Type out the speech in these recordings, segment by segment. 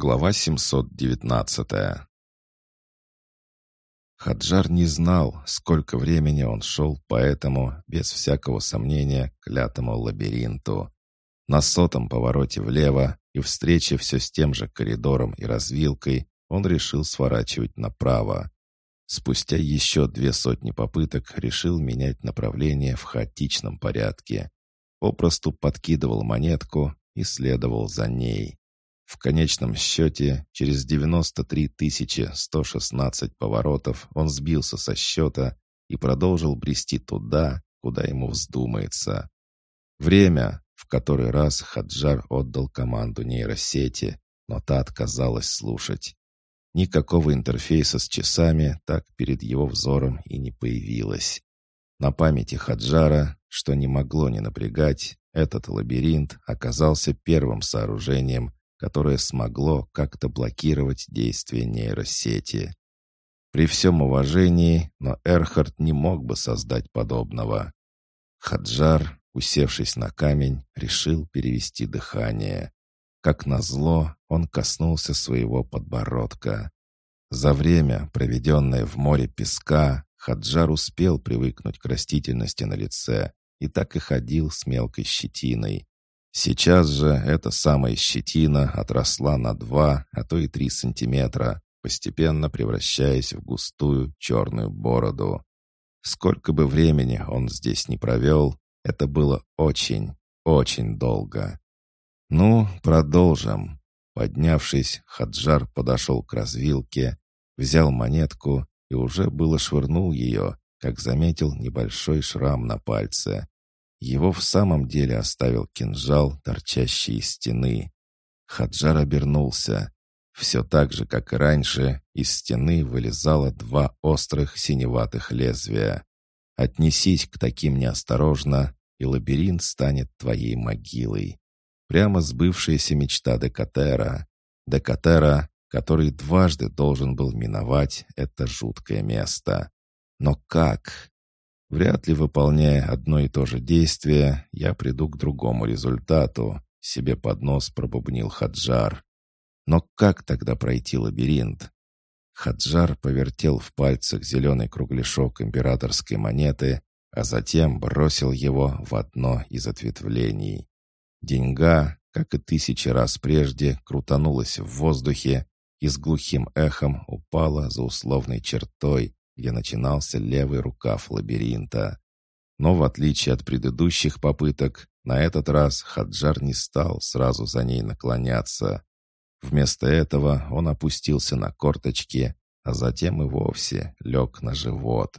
Глава 719 Хаджар не знал, сколько времени он шел по этому, без всякого сомнения, клятому лабиринту. На сотом повороте влево и встрече все с тем же коридором и развилкой он решил сворачивать направо. Спустя еще две сотни попыток решил менять направление в хаотичном порядке. Попросту подкидывал монетку и следовал за ней. В конечном счете, через 93 116 поворотов он сбился со счета и продолжил брести туда, куда ему вздумается. Время, в который раз Хаджар отдал команду нейросети, но та отказалась слушать. Никакого интерфейса с часами так перед его взором и не появилось. На памяти Хаджара, что не могло не напрягать, этот лабиринт оказался первым сооружением, которое смогло как-то блокировать действие нейросети. При всем уважении, но Эрхард не мог бы создать подобного. Хаджар, усевшись на камень, решил перевести дыхание. Как назло, он коснулся своего подбородка. За время, проведенное в море песка, Хаджар успел привыкнуть к растительности на лице и так и ходил с мелкой щетиной, Сейчас же эта самая щетина отросла на два, а то и три сантиметра, постепенно превращаясь в густую черную бороду. Сколько бы времени он здесь не провел, это было очень, очень долго. «Ну, продолжим». Поднявшись, Хаджар подошел к развилке, взял монетку и уже было швырнул ее, как заметил небольшой шрам на пальце. Его в самом деле оставил кинжал, торчащий из стены. Хаджар обернулся. Все так же, как и раньше, из стены вылезало два острых синеватых лезвия. Отнесись к таким неосторожно, и лабиринт станет твоей могилой. Прямо сбывшаяся мечта Декатера. Декатера, который дважды должен был миновать это жуткое место. Но как? Вряд ли, выполняя одно и то же действие, я приду к другому результату, себе под нос пробубнил Хаджар. Но как тогда пройти лабиринт? Хаджар повертел в пальцах зеленый кругляшок императорской монеты, а затем бросил его в одно из ответвлений. Деньга, как и тысячи раз прежде, крутанулась в воздухе и с глухим эхом упала за условной чертой, где начинался левый рукав лабиринта. Но в отличие от предыдущих попыток, на этот раз Хаджар не стал сразу за ней наклоняться. Вместо этого он опустился на корточки, а затем и вовсе лег на живот.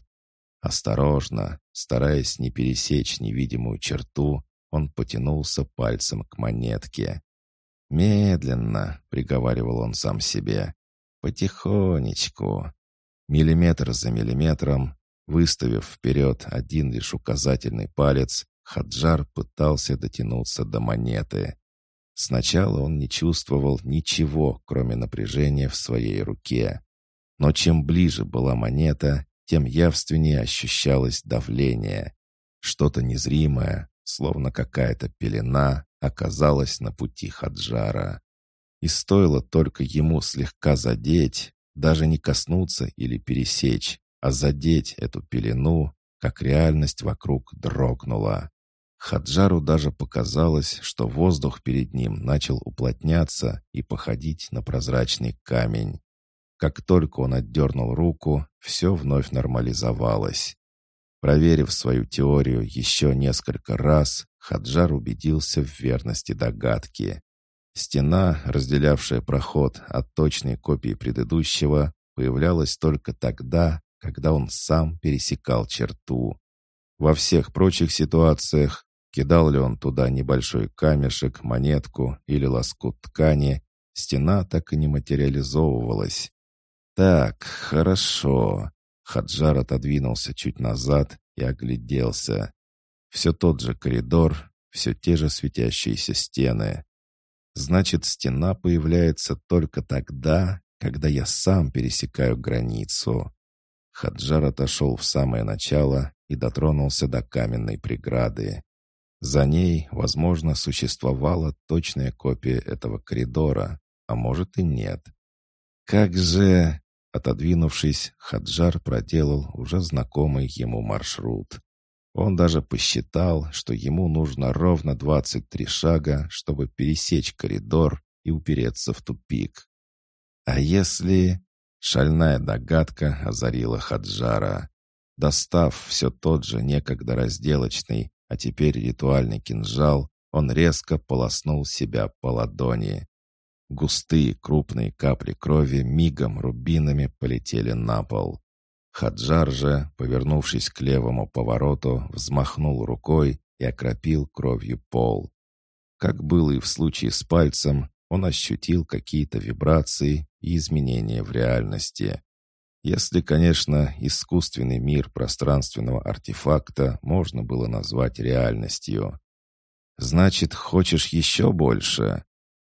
Осторожно, стараясь не пересечь невидимую черту, он потянулся пальцем к монетке. «Медленно», — приговаривал он сам себе, — «потихонечку». Миллиметр за миллиметром, выставив вперед один лишь указательный палец, Хаджар пытался дотянуться до монеты. Сначала он не чувствовал ничего, кроме напряжения в своей руке. Но чем ближе была монета, тем явственнее ощущалось давление. Что-то незримое, словно какая-то пелена, оказалось на пути Хаджара. И стоило только ему слегка задеть, даже не коснуться или пересечь, а задеть эту пелену, как реальность вокруг дрогнула. Хаджару даже показалось, что воздух перед ним начал уплотняться и походить на прозрачный камень. Как только он отдернул руку, все вновь нормализовалось. Проверив свою теорию еще несколько раз, Хаджар убедился в верности догадки. Стена, разделявшая проход от точной копии предыдущего, появлялась только тогда, когда он сам пересекал черту. Во всех прочих ситуациях, кидал ли он туда небольшой камешек, монетку или лоскут ткани, стена так и не материализовывалась. «Так, хорошо». Хаджар отодвинулся чуть назад и огляделся. Все тот же коридор, все те же светящиеся стены. Значит, стена появляется только тогда, когда я сам пересекаю границу. Хаджар отошел в самое начало и дотронулся до каменной преграды. За ней, возможно, существовала точная копия этого коридора, а может и нет. Как же... Отодвинувшись, Хаджар проделал уже знакомый ему маршрут. Он даже посчитал, что ему нужно ровно 23 шага, чтобы пересечь коридор и упереться в тупик. А если... Шальная догадка озарила Хаджара. Достав все тот же некогда разделочный, а теперь ритуальный кинжал, он резко полоснул себя по ладони. Густые крупные капли крови мигом рубинами полетели на пол. Хаджар же, повернувшись к левому повороту, взмахнул рукой и окропил кровью пол. Как было и в случае с пальцем, он ощутил какие-то вибрации и изменения в реальности. Если, конечно, искусственный мир пространственного артефакта можно было назвать реальностью. «Значит, хочешь еще больше?»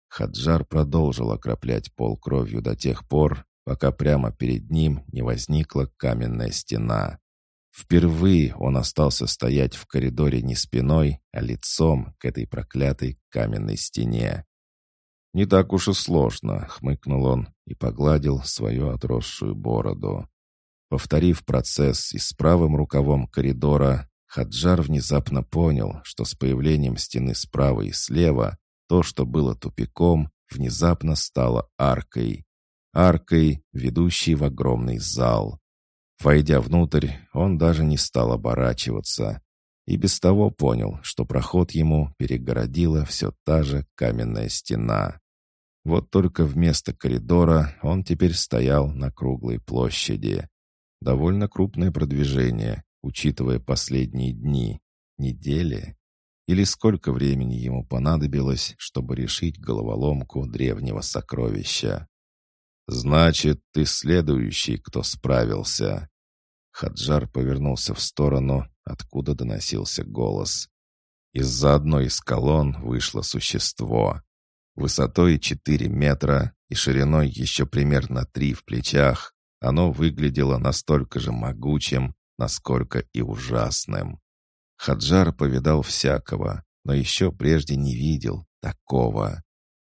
Хаджар продолжил окроплять пол кровью до тех пор, пока прямо перед ним не возникла каменная стена. Впервые он остался стоять в коридоре не спиной, а лицом к этой проклятой каменной стене. «Не так уж и сложно», — хмыкнул он и погладил свою отросшую бороду. Повторив процесс и с правым рукавом коридора, Хаджар внезапно понял, что с появлением стены справа и слева то, что было тупиком, внезапно стало аркой. Аркой, ведущей в огромный зал. Войдя внутрь, он даже не стал оборачиваться. И без того понял, что проход ему перегородила все та же каменная стена. Вот только вместо коридора он теперь стоял на круглой площади. Довольно крупное продвижение, учитывая последние дни, недели. Или сколько времени ему понадобилось, чтобы решить головоломку древнего сокровища. «Значит, ты следующий, кто справился». Хаджар повернулся в сторону, откуда доносился голос. Из-за одной из колонн вышло существо высотой 4 метра и шириной еще примерно 3 в плечах, оно выглядело настолько же могучим, насколько и ужасным. Хаджар повидал всякого, но еще прежде не видел такого.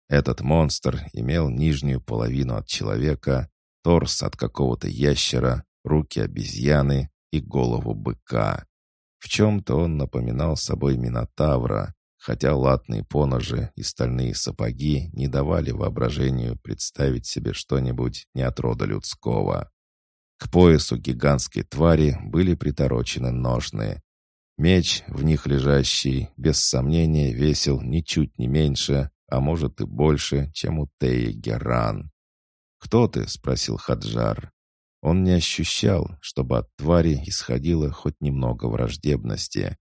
Этот монстр имел нижнюю половину от человека, торс от какого-то ящера, руки обезьяны и голову быка. В чем-то он напоминал собой Минотавра, хотя латные поножи и стальные сапоги не давали воображению представить себе что-нибудь не от рода людского. К поясу гигантской твари были приторочены ножны. Меч, в них лежащий, без сомнения, весил ничуть не меньше, а может и больше, чем у Теи Геран. «Кто ты?» — спросил Хаджар. Он не ощущал, чтобы от твари исходило хоть немного враждебности.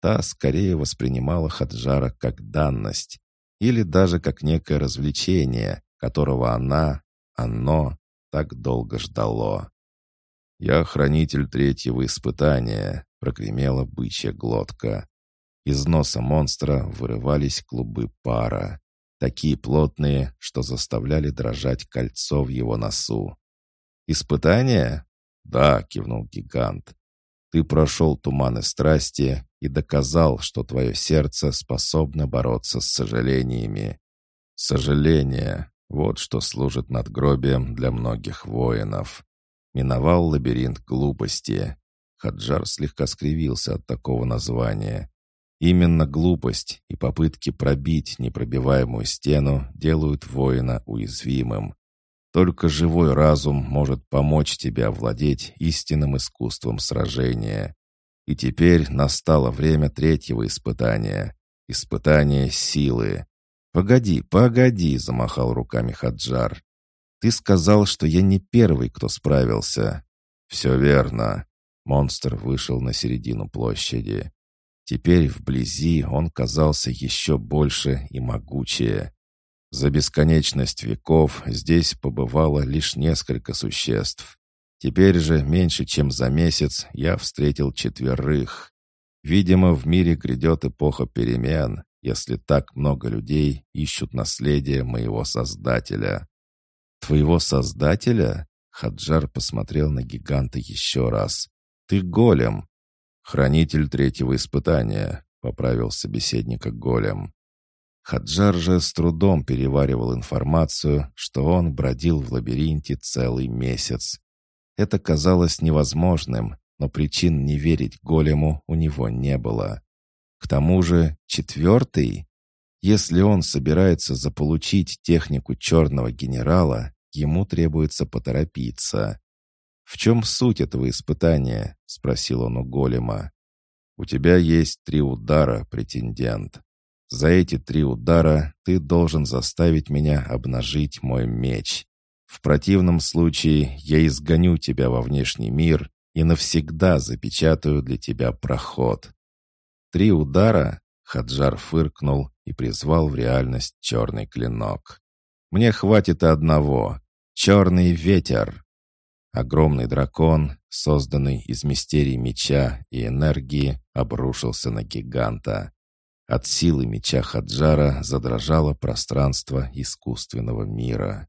Та скорее воспринимала Хаджара как данность или даже как некое развлечение, которого она, оно, так долго ждало. «Я хранитель третьего испытания», — прогремела бычья глотка. Из носа монстра вырывались клубы пара, такие плотные, что заставляли дрожать кольцо в его носу. «Испытание?» «Да», — кивнул гигант. «Ты прошел туманы страсти и доказал, что твое сердце способно бороться с сожалениями. Сожаление — вот что служит надгробием для многих воинов. Миновал лабиринт глупости. Хаджар слегка скривился от такого названия. Именно глупость и попытки пробить непробиваемую стену делают воина уязвимым. Только живой разум может помочь тебе овладеть истинным искусством сражения. И теперь настало время третьего испытания. Испытание силы. «Погоди, погоди!» — замахал руками Хаджар. «Ты сказал, что я не первый, кто справился». «Все верно». Монстр вышел на середину площади. Теперь вблизи он казался еще больше и могучее. За бесконечность веков здесь побывало лишь несколько существ. Теперь же, меньше чем за месяц, я встретил четверых. Видимо, в мире грядет эпоха перемен, если так много людей ищут наследие моего Создателя. «Твоего Создателя?» Хаджар посмотрел на гиганта еще раз. «Ты голем!» «Хранитель третьего испытания», — поправил собеседника голем. Хаджар же с трудом переваривал информацию, что он бродил в лабиринте целый месяц. Это казалось невозможным, но причин не верить голему у него не было. К тому же четвертый, если он собирается заполучить технику черного генерала, ему требуется поторопиться. «В чем суть этого испытания?» — спросил он у голема. «У тебя есть три удара, претендент. За эти три удара ты должен заставить меня обнажить мой меч. В противном случае я изгоню тебя во внешний мир и навсегда запечатаю для тебя проход. Три удара, Хаджар фыркнул и призвал в реальность черный клинок. Мне хватит одного. Черный ветер. Огромный дракон, созданный из мистерий меча и энергии, обрушился на гиганта. От силы меча Хаджара задрожало пространство искусственного мира.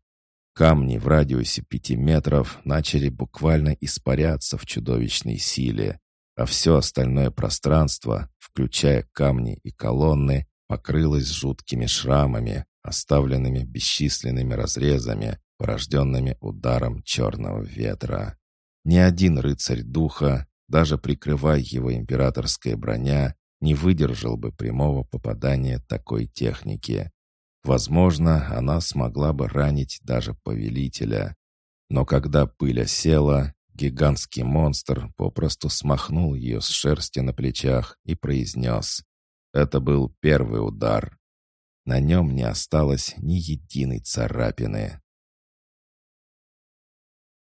Камни в радиусе пяти метров начали буквально испаряться в чудовищной силе, а все остальное пространство, включая камни и колонны, покрылось жуткими шрамами, оставленными бесчисленными разрезами, порожденными ударом черного ветра. Ни один рыцарь духа, даже прикрывая его императорская броня, не выдержал бы прямого попадания такой техники. Возможно, она смогла бы ранить даже повелителя. Но когда пыль осела, гигантский монстр попросту смахнул ее с шерсти на плечах и произнес. Это был первый удар. На нем не осталось ни единой царапины.